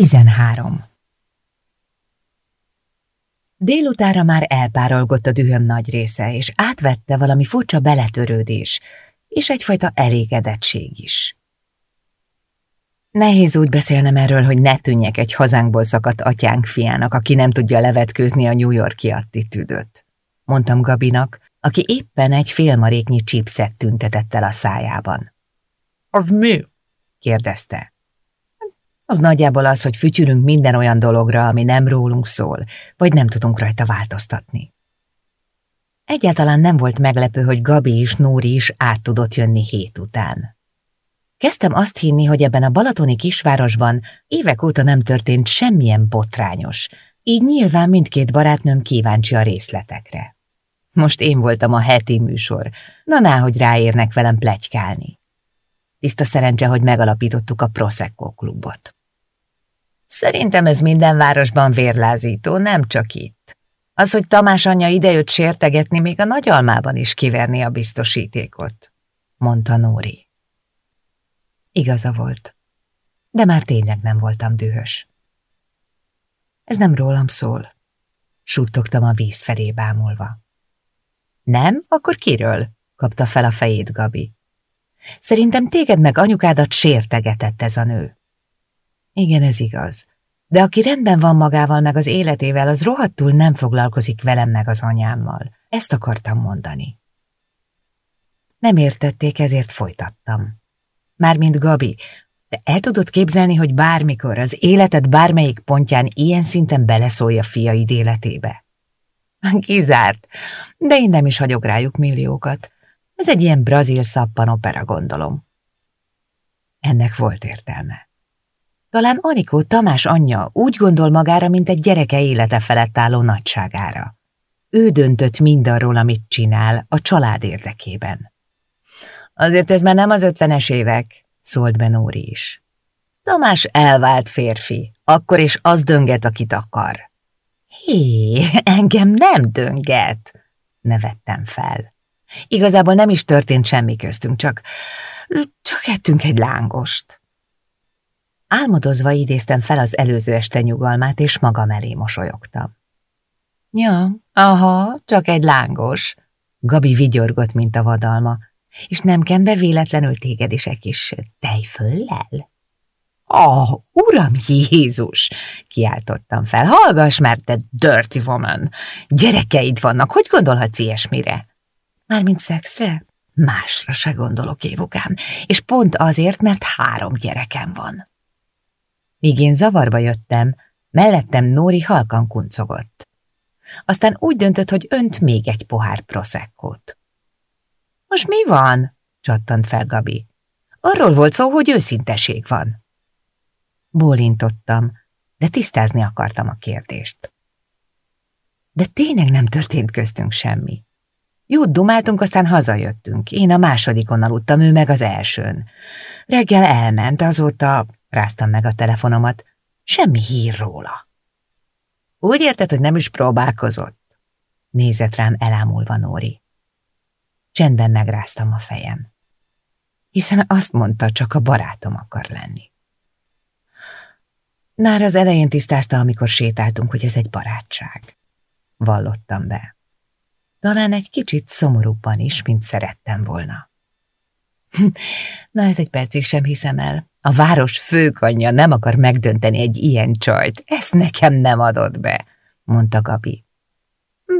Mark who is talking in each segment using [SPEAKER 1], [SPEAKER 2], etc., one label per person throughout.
[SPEAKER 1] 13. Délutára már elpárolgott a dühöm nagy része, és átvette valami furcsa beletörődés, és egyfajta elégedettség is. Nehéz úgy beszélnem erről, hogy ne tűnjek egy hazánkból szakadt atyánk fiának, aki nem tudja levetkőzni a New Yorki attitűdöt. Mondtam Gabinak, aki éppen egy félmaréknyi chipset tüntetett el a szájában. – Az mi? – kérdezte. Az nagyjából az, hogy fütyülünk minden olyan dologra, ami nem rólunk szól, vagy nem tudunk rajta változtatni. Egyáltalán nem volt meglepő, hogy Gabi és Nóri is át tudott jönni hét után. Kezdtem azt hinni, hogy ebben a balatoni kisvárosban évek óta nem történt semmilyen botrányos, így nyilván mindkét barátnőm kíváncsi a részletekre. Most én voltam a heti műsor, na hogy ráérnek velem plegykálni. Tiszta szerencse, hogy megalapítottuk a Prosecco klubot. Szerintem ez minden városban vérlázító, nem csak itt. Az, hogy Tamás anyja idejött sértegetni, még a nagyalmában is kiverni a biztosítékot, mondta Nóri. Igaza volt, de már tényleg nem voltam dühös. Ez nem rólam szól, suttogtam a víz felé bámulva. Nem? Akkor kiről? kapta fel a fejét Gabi. Szerintem téged meg anyukádat sértegetett ez a nő. Igen, ez igaz. De aki rendben van magával meg az életével, az rohadtul nem foglalkozik velem meg az anyámmal. Ezt akartam mondani. Nem értették, ezért folytattam. Mármint Gabi, de el tudod képzelni, hogy bármikor az életed bármelyik pontján ilyen szinten beleszólj a fiaid életébe? Kizárt, de én nem is hagyok rájuk milliókat. Ez egy ilyen brazil szappanopera, gondolom. Ennek volt értelme. Talán Anikó Tamás anyja úgy gondol magára, mint egy gyereke élete felett álló nagyságára. Ő döntött mindarról, amit csinál, a család érdekében. Azért ez már nem az ötvenes évek, szólt be is. Tamás elvált férfi, akkor is az dönget, akit akar. Hé, engem nem dönget, nevettem fel. Igazából nem is történt semmi köztünk, csak, csak ettünk egy lángost. Álmodozva idéztem fel az előző este nyugalmát, és magam elé mosolyogtam. Ja, aha, csak egy lángos. Gabi vigyorgott, mint a vadalma. És nem ken be véletlenül téged is egy kis tejföllel? Oh, uram Jézus! Kiáltottam fel. Hallgass már, te dirty woman! Gyerekeid vannak, hogy gondolhatsz ilyesmire? Mármint szexre? Másra se gondolok, évukám, és pont azért, mert három gyerekem van. Míg én zavarba jöttem, mellettem Nóri halkan kuncogott. Aztán úgy döntött, hogy önt még egy pohár proszekkót. Most mi van? csattant fel Gabi. Arról volt szó, hogy őszinteség van. Bólintottam, de tisztázni akartam a kérdést. De tényleg nem történt köztünk semmi. Jót dumáltunk, aztán hazajöttünk. Én a másodikon aludtam, ő meg az elsőn. Reggel elment, azóta Ráztam meg a telefonomat. Semmi hír róla. Úgy érted, hogy nem is próbálkozott? Nézett rám elámulva Nóri. Csendben megráztam a fejem. Hiszen azt mondta, csak a barátom akar lenni. Nár az elején tisztázta, amikor sétáltunk, hogy ez egy barátság. Vallottam be. Talán egy kicsit szomorúbban is, mint szerettem volna. Na, ez egy percig sem hiszem el. A város főkanyja nem akar megdönteni egy ilyen csajt. Ezt nekem nem adott be, mondta Gabi.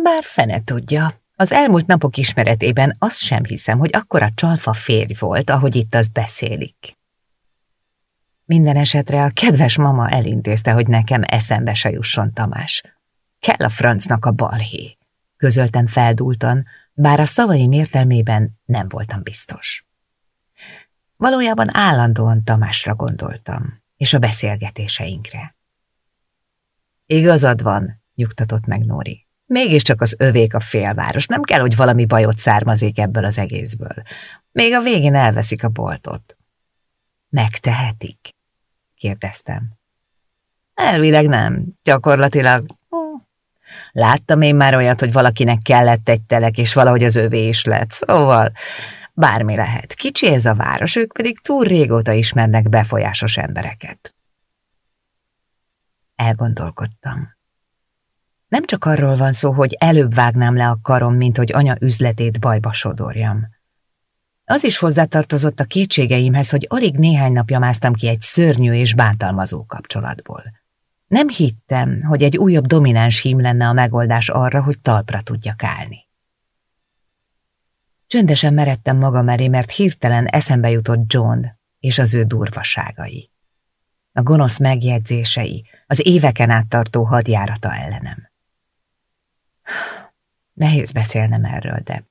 [SPEAKER 1] Bár fene tudja. Az elmúlt napok ismeretében azt sem hiszem, hogy akkora csalfa férj volt, ahogy itt azt beszélik. Minden esetre a kedves mama elintézte, hogy nekem eszembe se jusson Tamás. Kell a francnak a balhé, közöltem feldúltan, bár a szavaim értelmében nem voltam biztos. Valójában állandóan Tamásra gondoltam, és a beszélgetéseinkre. Igazad van, nyugtatott meg Nóri. Mégiscsak az övék a félváros, nem kell, hogy valami bajot származik ebből az egészből. Még a végén elveszik a boltot. Megtehetik? kérdeztem. Elvileg nem, gyakorlatilag. Láttam én már olyat, hogy valakinek kellett egy telek, és valahogy az övé is lett, szóval Bármi lehet. Kicsi ez a város, ők pedig túl régóta ismernek befolyásos embereket. Elgondolkodtam. Nem csak arról van szó, hogy előbb vágnám le a karom, mint hogy anya üzletét bajba sodorjam. Az is hozzátartozott a kétségeimhez, hogy alig néhány napja másztam ki egy szörnyű és bántalmazó kapcsolatból. Nem hittem, hogy egy újabb domináns hím lenne a megoldás arra, hogy talpra tudjak állni. Csöndesen meredtem magam elé, mert hirtelen eszembe jutott John és az ő durvaságai. A gonosz megjegyzései, az éveken át tartó hadjárata ellenem. Nehéz beszélnem erről, de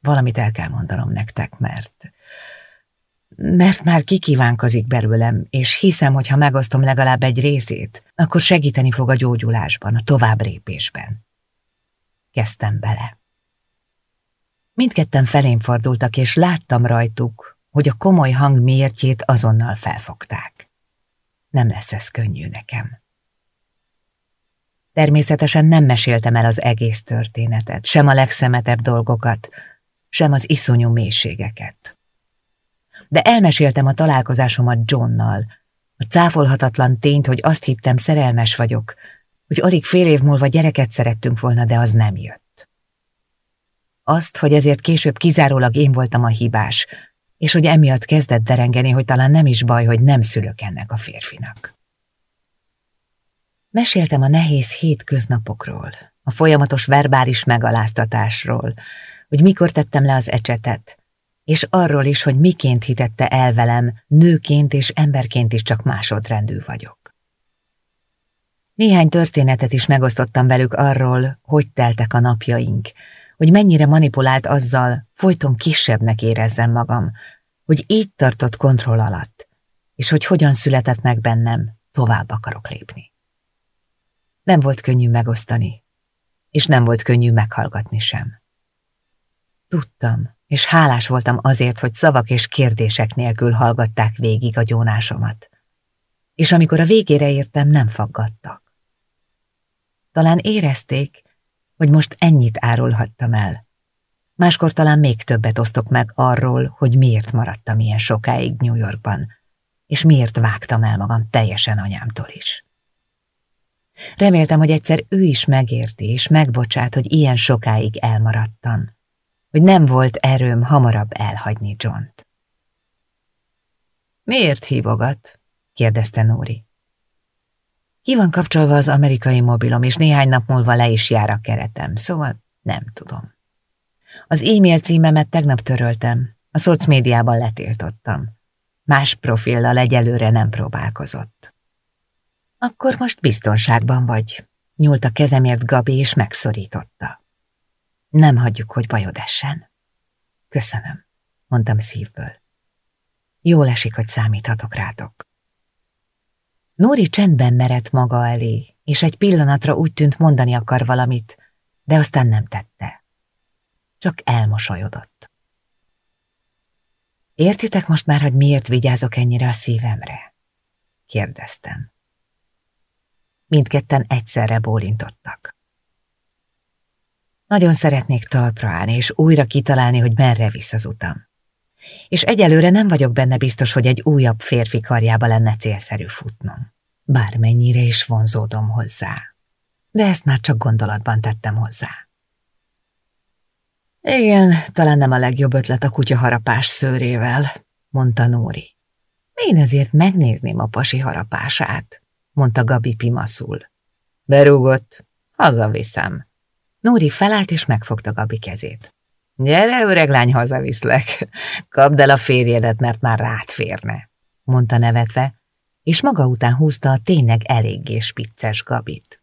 [SPEAKER 1] valamit el kell mondanom nektek, mert... Mert már kikívánkozik belőlem, és hiszem, hogy ha megosztom legalább egy részét, akkor segíteni fog a gyógyulásban, a tovább lépésben. Kezdtem bele. Mindketten felén fordultak, és láttam rajtuk, hogy a komoly hang miértjét azonnal felfogták. Nem lesz ez könnyű nekem. Természetesen nem meséltem el az egész történetet, sem a legszemetebb dolgokat, sem az iszonyú mélységeket. De elmeséltem a találkozásomat Johnnal, a cáfolhatatlan tényt, hogy azt hittem szerelmes vagyok, hogy alig fél év múlva gyereket szerettünk volna, de az nem jött. Azt, hogy ezért később kizárólag én voltam a hibás, és hogy emiatt kezdett derengeni, hogy talán nem is baj, hogy nem szülök ennek a férfinak. Meséltem a nehéz hétköznapokról, a folyamatos verbális megaláztatásról, hogy mikor tettem le az ecsetet, és arról is, hogy miként hitette el velem, nőként és emberként is csak másodrendű vagyok. Néhány történetet is megosztottam velük arról, hogy teltek a napjaink, hogy mennyire manipulált azzal, folyton kisebbnek érezzem magam, hogy így tartott kontroll alatt, és hogy hogyan született meg bennem, tovább akarok lépni. Nem volt könnyű megosztani, és nem volt könnyű meghallgatni sem. Tudtam, és hálás voltam azért, hogy szavak és kérdések nélkül hallgatták végig a gyónásomat. És amikor a végére értem, nem faggattak. Talán érezték, hogy most ennyit árulhattam el. Máskor talán még többet osztok meg arról, hogy miért maradtam ilyen sokáig New Yorkban, és miért vágtam el magam teljesen anyámtól is. Reméltem, hogy egyszer ő is megérti és megbocsát, hogy ilyen sokáig elmaradtam, hogy nem volt erőm hamarabb elhagyni Johnt. Miért hívogat? kérdezte Nóri. Ki van kapcsolva az amerikai mobilom, és néhány nap múlva le is jár a keretem, szóval nem tudom. Az e-mail címemet tegnap töröltem, a szocmédiában letiltottam. Más profillal egyelőre nem próbálkozott. Akkor most biztonságban vagy. Nyúlt a kezemért Gabi, és megszorította. Nem hagyjuk, hogy bajod essen. Köszönöm, mondtam szívből. Jól esik, hogy számíthatok rátok. Nóri csendben merett maga elé, és egy pillanatra úgy tűnt mondani akar valamit, de aztán nem tette. Csak elmosolyodott. Értitek most már, hogy miért vigyázok ennyire a szívemre? kérdeztem. Mindketten egyszerre bólintottak. Nagyon szeretnék talpra állni, és újra kitalálni, hogy merre visz az utam. És egyelőre nem vagyok benne biztos, hogy egy újabb férfi karjába lenne célszerű futnom. Bármennyire is vonzódom hozzá. De ezt már csak gondolatban tettem hozzá. Igen, talán nem a legjobb ötlet a kutya harapás szőrével, mondta Nóri. Én azért megnézném a pasi harapását mondta Gabi pimaszul. Berúgott, hazaviszem. Nóri felállt és megfogta Gabi kezét. Gyere, öreg lány, hazaviszlek. Kapd el a férjedet, mert már rád férne, mondta nevetve, és maga után húzta a tényleg eléggé spicces Gabit.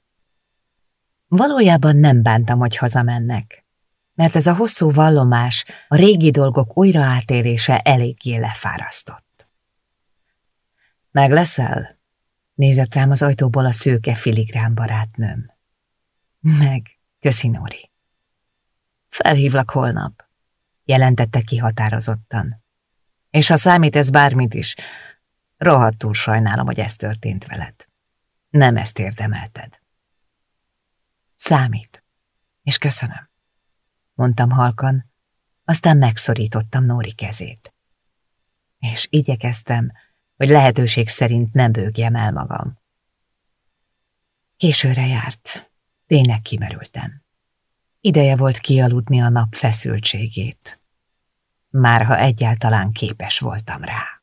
[SPEAKER 1] Valójában nem bántam, hogy hazamennek, mert ez a hosszú vallomás, a régi dolgok újra átélése eléggé lefárasztott. Meg leszel? Nézett rám az ajtóból a szőke filigrán barátnőm. Meg, köszi Nóri. Felhívlak holnap, jelentette ki határozottan. És ha számít ez bármit is, rohadtul sajnálom, hogy ez történt veled. Nem ezt érdemelted. Számít, és köszönöm, mondtam halkan, aztán megszorítottam Nóri kezét. És igyekeztem, hogy lehetőség szerint nem bőgjem el magam. Későre járt. Tényleg kimerültem. Ideje volt kialudni a nap feszültségét. Már ha egyáltalán képes voltam rá.